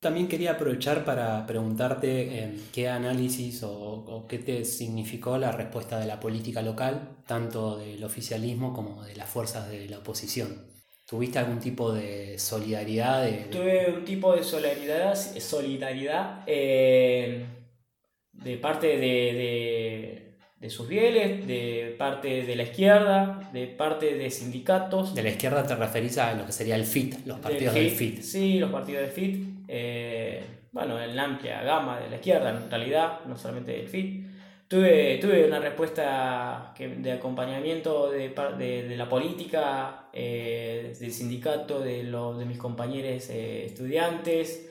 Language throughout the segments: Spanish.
También quería aprovechar para preguntarte eh, qué análisis o, qué te significó la respuesta de la política local, tanto del oficialismo como de las fuerzas de la oposición. ¿Tuviste algún tipo de solidaridad? Tuve un tipo de solidaridad, solidaridad eh, de parte de sus fieles, de parte de la izquierda, de parte de sindicatos. De la izquierda te referís a lo que sería el FIT, los partidos del FIT. Sí, los partidos del FIT. Eh, bueno, en la amplia gama de la izquierda, en realidad, no solamente del FIT. Tuve, tuve una respuesta de acompañamiento de, de, la política, eh, del sindicato, de, los, de mis compañeros eh, estudiantes,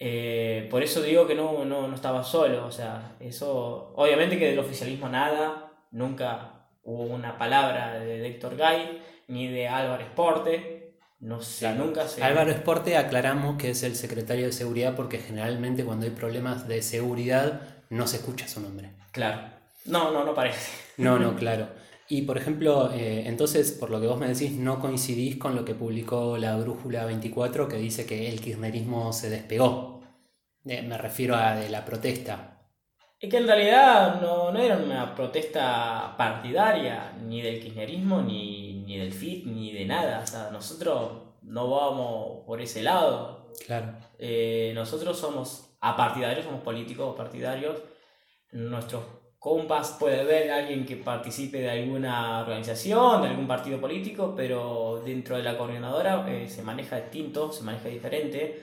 eh, por eso digo que no, no, no, estaba solo, o sea, eso, obviamente que del oficialismo nada, nunca hubo una palabra de, Héctor Gay, ni de Álvaro Esporte, no sé, nunca se... Álvaro Esporte aclaramos que es el secretario de seguridad porque generalmente cuando hay problemas de seguridad no se escucha su nombre. Claro, no, no, no parece. No, no, claro. Y por ejemplo, eh, entonces, por lo que vos me decís, no coincidís con lo que publicó la Brújula 24 que dice que el kirchnerismo se despegó. Eh, me refiero a de la protesta. Es que en realidad no, no era una protesta partidaria, ni del kirchnerismo, ni, ni del FIT, ni de nada. O sea, nosotros no vamos por ese lado. Claro. Eh, nosotros somos apartidarios, somos políticos partidarios. Nuestros compas puede haber alguien que participe de alguna organización, de algún partido político, pero dentro de la coordinadora eh, se maneja distinto, se maneja diferente.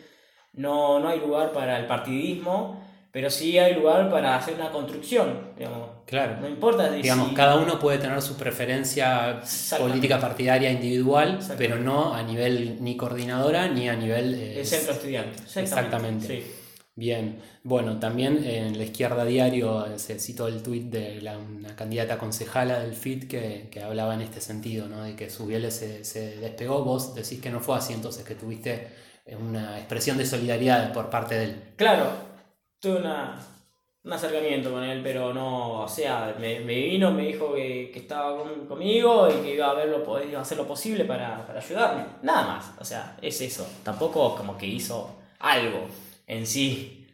No, no hay lugar para el partidismo, pero sí hay lugar para hacer una construcción, digamos. Claro. No importa digamos, cada uno puede tener su preferencia política partidaria individual, pero no a nivel ni coordinadora ni a nivel... Eh, centro estudiante. Exactamente. Sí. Bien, bueno, también en la izquierda diario se citó el tuit de la, una candidata concejala del FIT que, que, hablaba en este sentido, ¿no? de que su se, se, despegó. Vos decís que no fue así, entonces que tuviste una expresión de solidaridad por parte de él. Claro, tuve una, un acercamiento con él, pero no, o sea, me, me vino, me dijo que, que estaba conmigo y que iba a, verlo, iba a hacer lo posible para, para ayudarme. Nada más, o sea, es eso. Tampoco como que hizo algo en sí.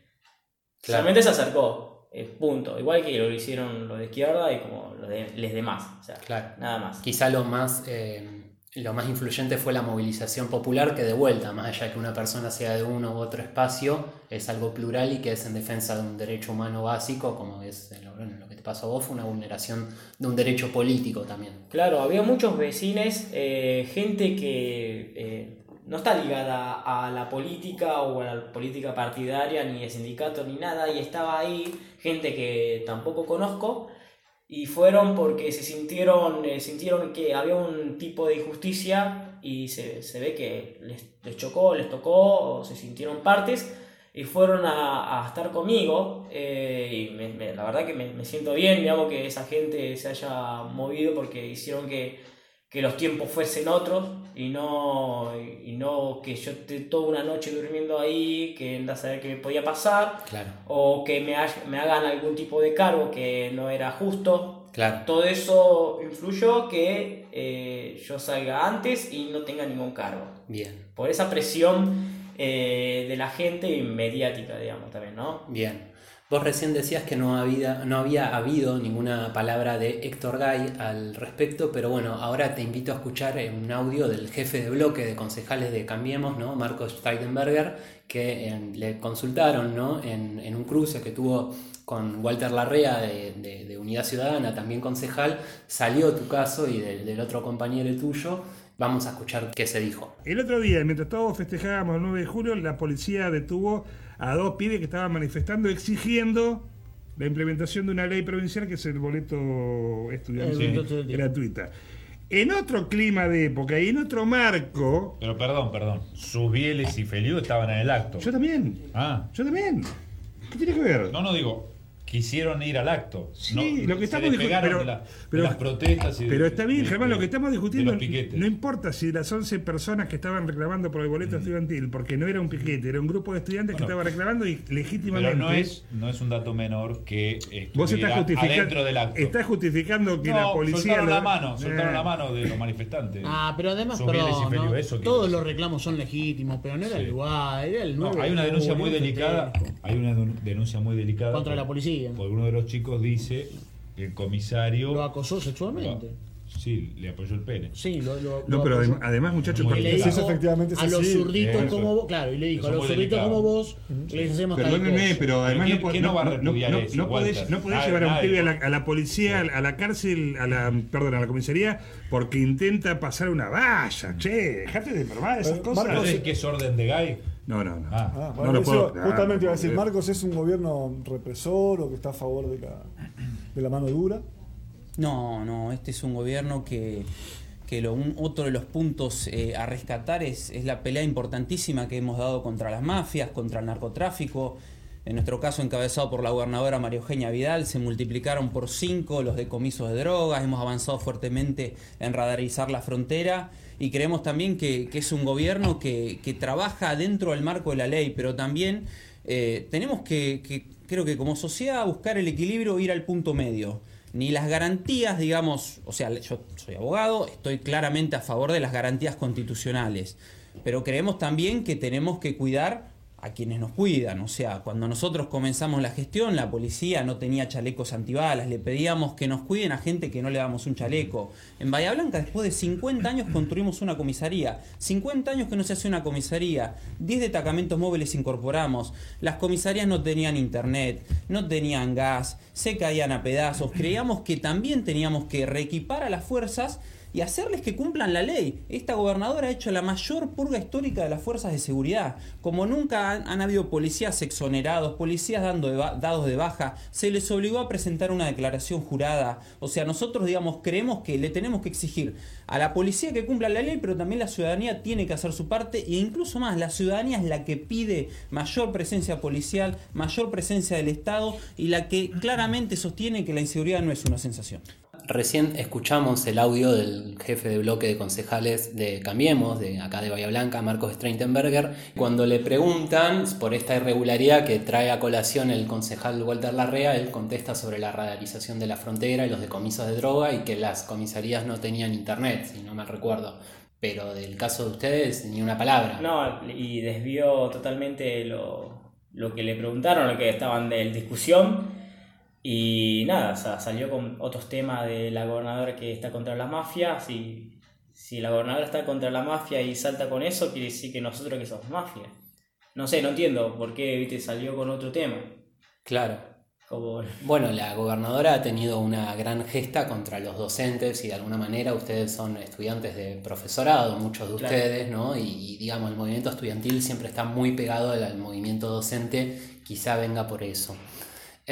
Solamente se acercó, punto. Igual que lo hicieron los de izquierda y como los de los demás. O sea, nada más. Quizá lo más, eh, lo más influyente fue la movilización popular, que de vuelta, más allá de que una persona sea de uno u otro espacio, es algo plural y que es en defensa de un derecho humano básico, como es lo que te pasó a vos, fue una vulneración de un derecho político también. Claro, había muchos vecinos, eh, gente que eh, no está ligada a la política o a la política partidaria, ni de sindicato, ni nada, y estaba ahí gente que tampoco conozco, y fueron porque se sintieron, eh, sintieron que había un tipo de injusticia y se, se ve que les, les, chocó, les tocó, se sintieron partes, y fueron a, a estar conmigo, eh, y la verdad que me, me siento bien, digamos, que esa gente se haya movido porque hicieron que que los tiempos fuesen otros y no, y no que yo esté toda una noche durmiendo ahí, que anda a saber qué me podía pasar, o que me, me hagan algún tipo de cargo que no era justo. Claro. Todo eso influyó que eh, yo salga antes y no tenga ningún cargo. Bien. Por esa presión eh, de la gente y mediática, digamos, también, ¿no? Bien. Vos recién decías que no había, no había habido ninguna palabra de Héctor Gay al respecto, pero bueno, ahora te invito a escuchar un audio del jefe de bloque de concejales de Cambiemos, ¿no? Marcos Steidenberger, que le consultaron ¿no? en, un cruce que tuvo con Walter Larrea de, Unidad Ciudadana, también concejal, salió tu caso y del otro compañero tuyo. Vamos a escuchar qué se dijo. El otro día, mientras todos festejábamos el 9 de julio, la policía detuvo a dos pibes que estaban manifestando exigiendo la implementación de una ley provincial que es el boleto estudiantil gratuita. En otro clima de época y en otro marco. Pero perdón, perdón. Subieles y Feliu estaban en el acto. Yo también. Ah. Yo también. ¿Qué tiene que ver? No, no digo. Quisieron ir al acto. Sí, lo que estamos discutiendo. Pero, las protestas y Pero está bien, Germán, lo que estamos discutiendo. No importa si las 11 personas que estaban reclamando por el boleto estudiantil, porque no era un piquete, era un grupo de estudiantes que estaba reclamando y legítimamente. Pero no es, no es un dato menor que. Vos estás justificando. Del acto. Estás justificando que la policía. Soltaron la mano, soltaron la mano de los manifestantes. Ah, pero además, todos los reclamos son legítimos, pero no era el lugar, era el nuevo. hay una denuncia muy delicada. Hay una denuncia muy delicada. Contra la policía. Porque uno de los chicos dice que el comisario. Lo acosó sexualmente. Sí, le apoyó el pene. Sí, lo, No, pero además, muchachos, le dijo, efectivamente a los zurditos como vos, claro, y le dijo, a los zurditos como vos, les hacemos Perdónenme, pero además no, no, no, no, podés, no podés llevar a un pibe a la, a la policía, a la cárcel, a la, perdón, a la comisaría, porque intenta pasar una valla. Che, dejate de probar esas cosas. ¿No sé qué es orden de gay? No, no, no. Ah, ah bueno, no puedo, justamente iba a decir, Marcos es un gobierno represor o que está a favor de la, de la mano dura. No, no, este es un gobierno que, que lo, un, otro de los puntos eh, a rescatar es, es la pelea importantísima que hemos dado contra las mafias, contra el narcotráfico. En nuestro caso, encabezado por la gobernadora María Eugenia Vidal, se multiplicaron por cinco los decomisos de drogas, hemos avanzado fuertemente en radarizar la frontera y creemos también que, es un gobierno que, trabaja dentro del marco de la ley, pero también eh, tenemos que, que, creo que como sociedad, buscar el equilibrio, ir al punto medio. Ni las garantías, digamos, o sea, yo soy abogado, estoy claramente a favor de las garantías constitucionales, pero creemos también que tenemos que cuidar a quienes nos cuidan. O sea, cuando nosotros comenzamos la gestión, la policía no tenía chalecos antibalas, le pedíamos que nos cuiden a gente que no le damos un chaleco. En Bahía Blanca, después de 50 años, construimos una comisaría. 50 años que no se hace una comisaría. 10 destacamentos móviles incorporamos. Las comisarías no tenían internet, no tenían gas, se caían a pedazos. Creíamos que también teníamos que reequipar a las fuerzas y hacerles que cumplan la ley. Esta gobernadora ha hecho la mayor purga histórica de las fuerzas de seguridad. Como nunca han, habido policías exonerados, policías dando dados de baja, se les obligó a presentar una declaración jurada. O sea, nosotros, digamos, creemos que le tenemos que exigir a la policía que cumpla la ley, pero también la ciudadanía tiene que hacer su parte e incluso más, la ciudadanía es la que pide mayor presencia policial, mayor presencia del Estado y la que claramente sostiene que la inseguridad no es una sensación. Recién escuchamos el audio del jefe de bloque de concejales de Cambiemos, de acá de Bahía Blanca, Marcos Streitenberger, cuando le preguntan por esta irregularidad que trae a colación el concejal Walter Larrea, él contesta sobre la radarización de la frontera y los decomisos de droga y que las comisarías no tenían internet, si no me recuerdo. Pero del caso de ustedes, ni una palabra. No, y desvió totalmente lo, lo que le preguntaron, lo que estaban en discusión y nada, salió con otros temas de la gobernadora que está contra la mafia. Si, si la gobernadora está contra la mafia y salta con eso, quiere decir que nosotros que somos mafia. No sé, no entiendo por qué ¿viste? salió con otro tema. Claro. Bueno, la gobernadora ha tenido una gran gesta contra los docentes y de alguna manera ustedes son estudiantes de profesorado, muchos de ustedes, ¿no? Y, digamos, el movimiento estudiantil siempre está muy pegado al movimiento docente, quizá venga por eso.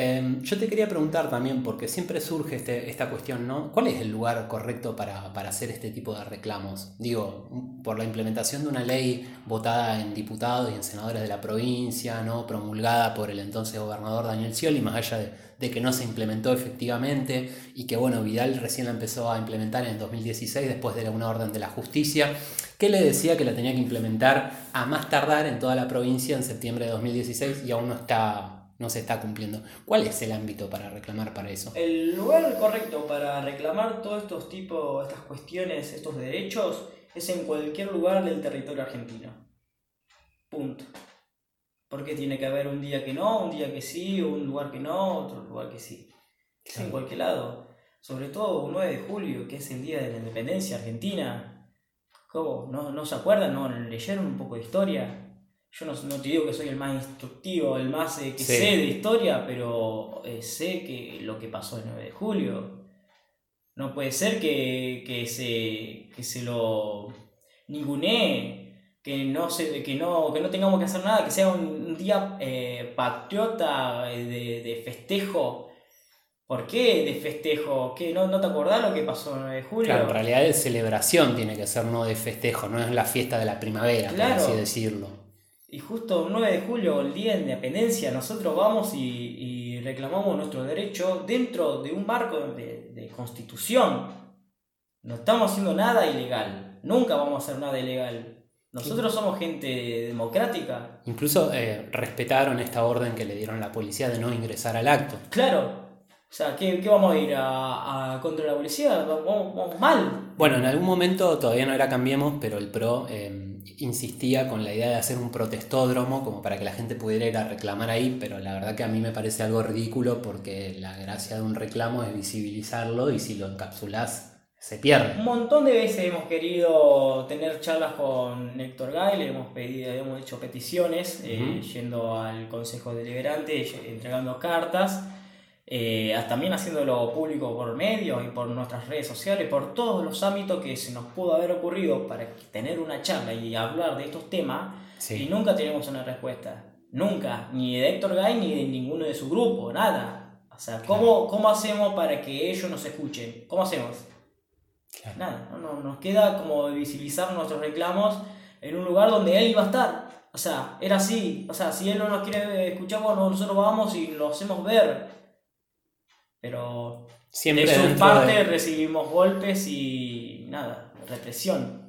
Em, yo te quería preguntar también, porque siempre surge este, esta cuestión, ¿no? ¿Cuál es el lugar correcto para, hacer este tipo de reclamos? Digo, por la implementación de una ley votada en diputados y en senadores de la provincia, ¿no? Promulgada por el entonces gobernador Daniel Scioli, más allá de, que no se implementó efectivamente y que, bueno, Vidal recién la empezó a implementar en 2016 después de una orden de la justicia, que le decía que la tenía que implementar a más tardar en toda la provincia en septiembre de 2016 y aún no está no se está cumpliendo. ¿Cuál es el ámbito para reclamar para eso? El lugar correcto para reclamar todos estos tipos, estas cuestiones, estos derechos, es en cualquier lugar del territorio argentino. Punto. Porque tiene que haber un día que no, un día que sí, un lugar que no, otro lugar que sí. Es en cualquier lado. Sobre todo un 9 de julio, que es el día de la independencia argentina. ¿Cómo? ¿No, no se acuerdan? ¿No leyeron un poco de historia? Yo no, no, te digo que soy el más instructivo, el más eh, que sé de historia, pero eh, sé que lo que pasó el 9 de julio. No puede ser que, que, se, que se lo ningunee, que no, se, que, no, que no tengamos que hacer nada, que sea un, día eh, patriota de, de, festejo. ¿Por qué de festejo? ¿Qué? ¿No, ¿No te acordás lo que pasó el 9 de julio? Claro, en realidad es celebración, tiene que ser no de festejo, no es la fiesta de la primera, por así decirlo. Y justo el 9 de julio, el día de independencia, nosotros vamos y, reclamamos nuestro derecho dentro de un marco de, de, constitución. No estamos haciendo nada ilegal. Nunca vamos a hacer nada ilegal. Nosotros somos gente democrática. Incluso eh, respetaron esta orden que le dieron la policía de no ingresar al acto. Claro, o sea, ¿qué, vamos a ir a, contra la policía? Vamos, mal. Bueno, en algún momento todavía no era Cambiemos, pero el PRO em, insistía con la idea de hacer un protestódromo como para que la gente pudiera ir a reclamar ahí, pero la verdad que a mí me parece algo ridículo porque la gracia de un reclamo es visibilizarlo y si lo encapsulás se pierde. Un montón de veces hemos querido tener charlas con Héctor Gay, le hemos pedido, hemos hecho peticiones, eh, yendo al Consejo Deliberante, entregando cartas eh, también haciéndolo público por medios y por nuestras redes sociales, por todos los ámbitos que se nos pudo haber ocurrido para tener una charla y hablar de estos temas y nunca tenemos una respuesta. Nunca, ni de Héctor Gay ni de ninguno de su grupo, nada. O sea, ¿cómo, ¿cómo hacemos para que ellos nos escuchen? ¿Cómo hacemos? Nada, no, nos queda como visibilizar nuestros reclamos en un lugar donde él iba a estar. O sea, era así. O sea, si él no nos quiere escuchar, bueno, nosotros vamos y lo hacemos ver. Pero Siempre de su parte recibimos golpes y nada, represión.